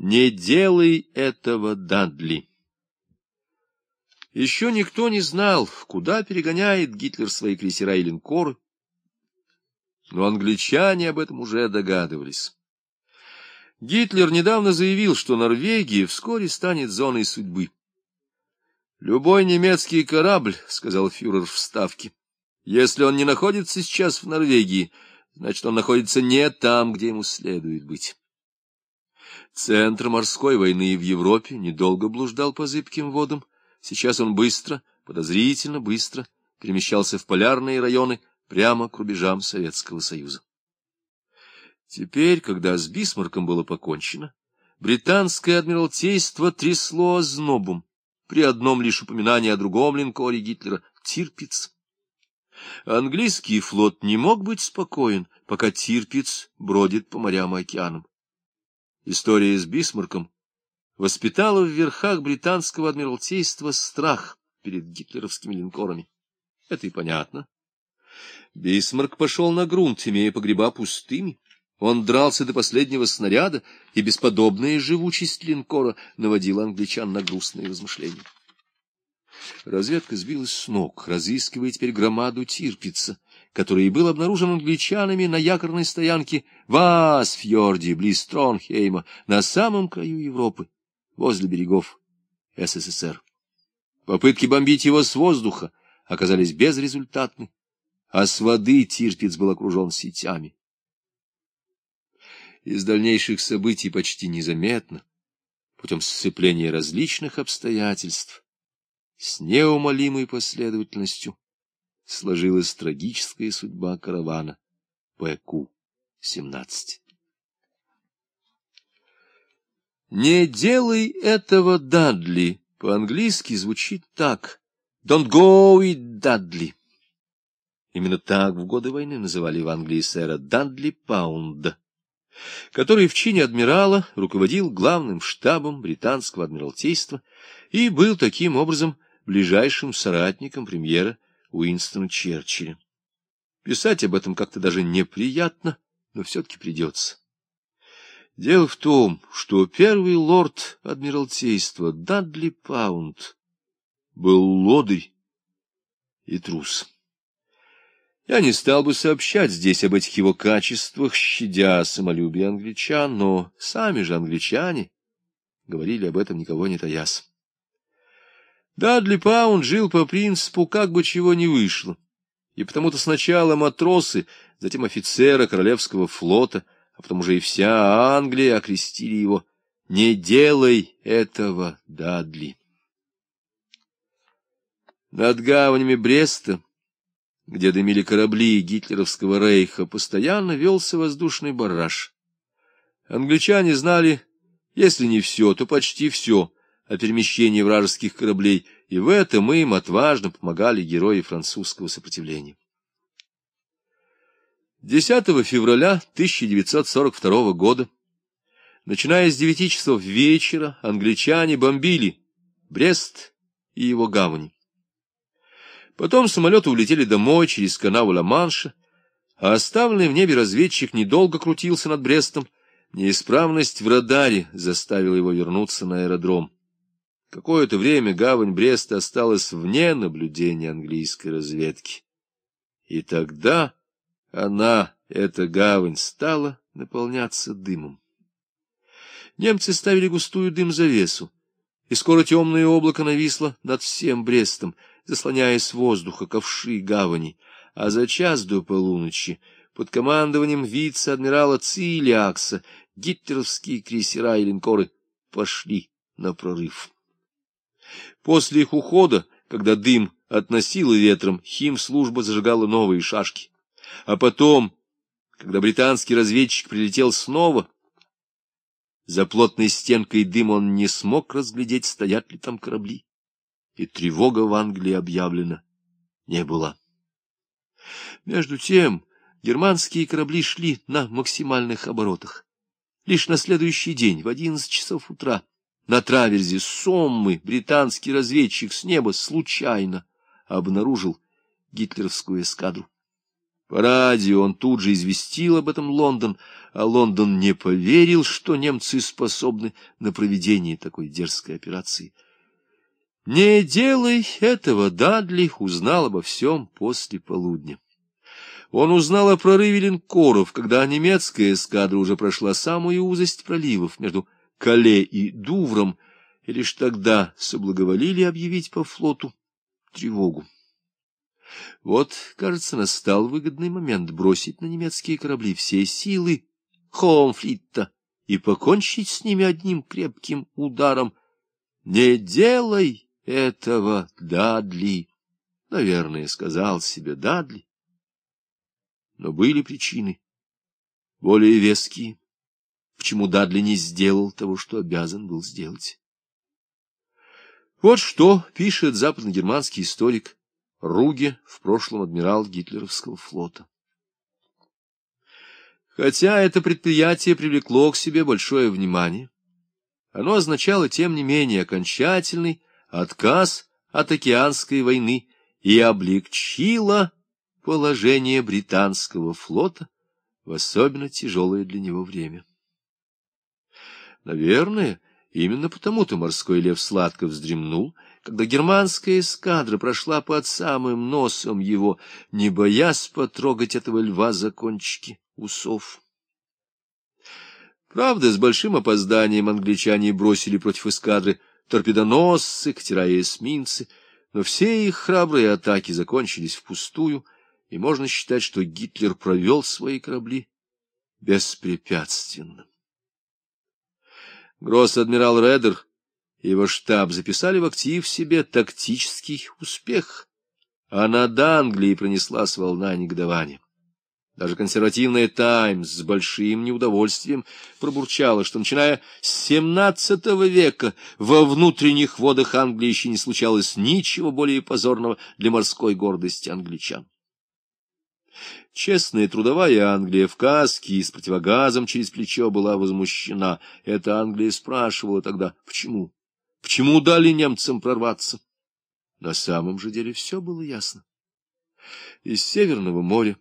Не делай этого, Дадли. Еще никто не знал, куда перегоняет Гитлер свои крейсера и линкоры, но англичане об этом уже догадывались. Гитлер недавно заявил, что Норвегия вскоре станет зоной судьбы. «Любой немецкий корабль, — сказал фюрер в Ставке, — если он не находится сейчас в Норвегии, значит, он находится не там, где ему следует быть». Центр морской войны в Европе недолго блуждал по зыбким водам. Сейчас он быстро, подозрительно быстро перемещался в полярные районы прямо к рубежам Советского Союза. Теперь, когда с Бисмарком было покончено, британское адмиралтейство трясло ознобом при одном лишь упоминании о другом линкоре Гитлера — Тирпиц. Английский флот не мог быть спокоен, пока Тирпиц бродит по морям и океанам. История с Бисмарком воспитала в верхах британского адмиралтейства страх перед гитлеровскими линкорами. Это и понятно. Бисмарк пошел на грунт, имея погреба пустыми. Он дрался до последнего снаряда, и бесподобная живучесть линкора наводила англичан на грустные размышления. Разведка сбилась с ног, разыскивая теперь громаду Тирпица, который и был обнаружен англичанами на якорной стоянке в Асфьорде, близ Тронхейма, на самом краю Европы, возле берегов СССР. Попытки бомбить его с воздуха оказались безрезультатны, а с воды Тирпиц был окружен сетями. Из дальнейших событий почти незаметно, путем сцепления различных обстоятельств, с неумолимой последовательностью сложилась трагическая судьба каравана ПК-17. «Не делай этого, Дадли!» По-английски звучит так. «Don't go it, Дадли!» Именно так в годы войны называли в Англии сэра Дадли Паунда, который в чине адмирала руководил главным штабом британского адмиралтейства и был таким образом ближайшим соратником премьера Уинстона Черчилля. Писать об этом как-то даже неприятно, но все-таки придется. Дело в том, что первый лорд Адмиралтейства Дадли Паунд был лодырь и трус. Я не стал бы сообщать здесь об этих его качествах, щадя самолюбие англичан, но сами же англичане говорили об этом никого не таясь. Дадли Паунд жил по принципу «как бы чего не вышло», и потому-то сначала матросы, затем офицеры Королевского флота, а потом уже и вся Англия окрестили его «Не делай этого, Дадли». Над гаванями Бреста, где дымили корабли гитлеровского рейха, постоянно велся воздушный барраж. Англичане знали, если не все, то почти все — о перемещении вражеских кораблей, и в этом им отважно помогали герои французского сопротивления. 10 февраля 1942 года, начиная с 9 часов вечера, англичане бомбили Брест и его гавани. Потом самолеты улетели домой через канал Ла-Манша, а оставленный в небе разведчик недолго крутился над Брестом, неисправность в радаре заставила его вернуться на аэродром. Какое-то время гавань Бреста осталась вне наблюдения английской разведки. И тогда она, эта гавань, стала наполняться дымом. Немцы ставили густую дым-завесу, и скоро темное облако нависло над всем Брестом, заслоняя с воздуха ковши гавани, а за час до полуночи под командованием вице-адмирала Цилиакса гитлеровские крейсера и линкоры пошли на прорыв. После их ухода, когда дым относило ветром, химслужба зажигала новые шашки. А потом, когда британский разведчик прилетел снова, за плотной стенкой дыма он не смог разглядеть, стоят ли там корабли. И тревога в Англии объявлена не была. Между тем, германские корабли шли на максимальных оборотах. Лишь на следующий день, в одиннадцать часов утра, на траверзе Соммы британский разведчик с неба случайно обнаружил гитлеровскую эскадру. По радио он тут же известил об этом Лондон, а Лондон не поверил, что немцы способны на проведение такой дерзкой операции. «Не делай этого!» Дадли узнал обо всем после полудня. Он узнал о прорыве линкоров, когда немецкая эскадра уже прошла самую узость проливов между Кале и Дувром, и лишь тогда соблаговолили объявить по флоту тревогу. Вот, кажется, настал выгодный момент бросить на немецкие корабли все силы Хоумфлитта и покончить с ними одним крепким ударом. «Не делай этого, Дадли!» — наверное, сказал себе Дадли. Но были причины, более веские, почему Дадли не сделал того, что обязан был сделать. Вот что пишет западногерманский историк Руге, в прошлом адмирал гитлеровского флота. Хотя это предприятие привлекло к себе большое внимание, оно означало, тем не менее, окончательный отказ от океанской войны и облегчило положение британского флота в особенно тяжелое для него время. Наверное, именно потому-то морской лев сладко вздремнул, когда германская эскадра прошла под самым носом его, не боясь потрогать этого льва за кончики усов. Правда, с большим опозданием англичане бросили против эскадры торпедоносцы, катера и эсминцы, но все их храбрые атаки закончились впустую, и можно считать, что Гитлер провел свои корабли беспрепятственно. Гросс-адмирал Редер и его штаб записали в актив себе тактический успех, а над Англией пронеслась волна негодования. Даже консервативная «Таймс» с большим неудовольствием пробурчала, что, начиная с XVII века, во внутренних водах Англии еще не случалось ничего более позорного для морской гордости англичан. Честная трудовая Англия в каске и с противогазом через плечо была возмущена. Эта Англия спрашивала тогда, почему? Почему дали немцам прорваться? На самом же деле все было ясно. Из Северного моря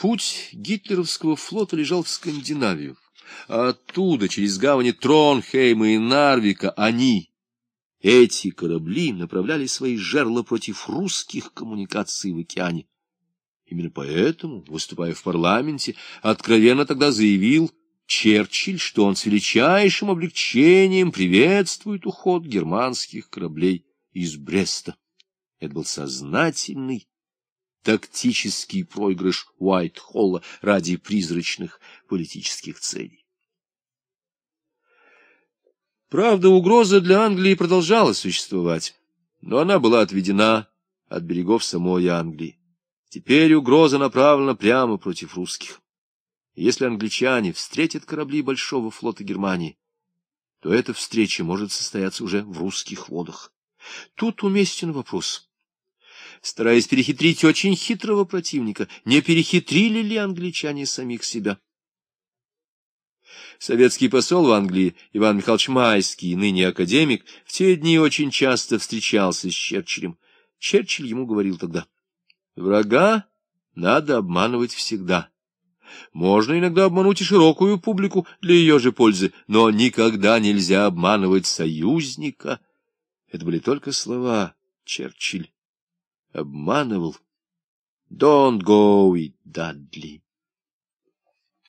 Путь гитлеровского флота лежал в Скандинавию, а оттуда, через гавани Тронхейма и Нарвика, они, эти корабли, направляли свои жерла против русских коммуникаций в океане. Именно поэтому, выступая в парламенте, откровенно тогда заявил Черчилль, что он с величайшим облегчением приветствует уход германских кораблей из Бреста. Это был сознательный тактический проигрыш Уайт-Холла ради призрачных политических целей. Правда, угроза для Англии продолжала существовать, но она была отведена от берегов самой Англии. Теперь угроза направлена прямо против русских. Если англичане встретят корабли большого флота Германии, то эта встреча может состояться уже в русских водах. Тут уместен вопрос — стараясь перехитрить очень хитрого противника, не перехитрили ли англичане самих себя? Советский посол в Англии Иван Михайлович Майский, ныне академик, в те дни очень часто встречался с Черчиллем. Черчилль ему говорил тогда, «Врага надо обманывать всегда. Можно иногда обмануть и широкую публику для ее же пользы, но никогда нельзя обманывать союзника». Это были только слова, Черчилль обманывал. Don't go it, Дадли.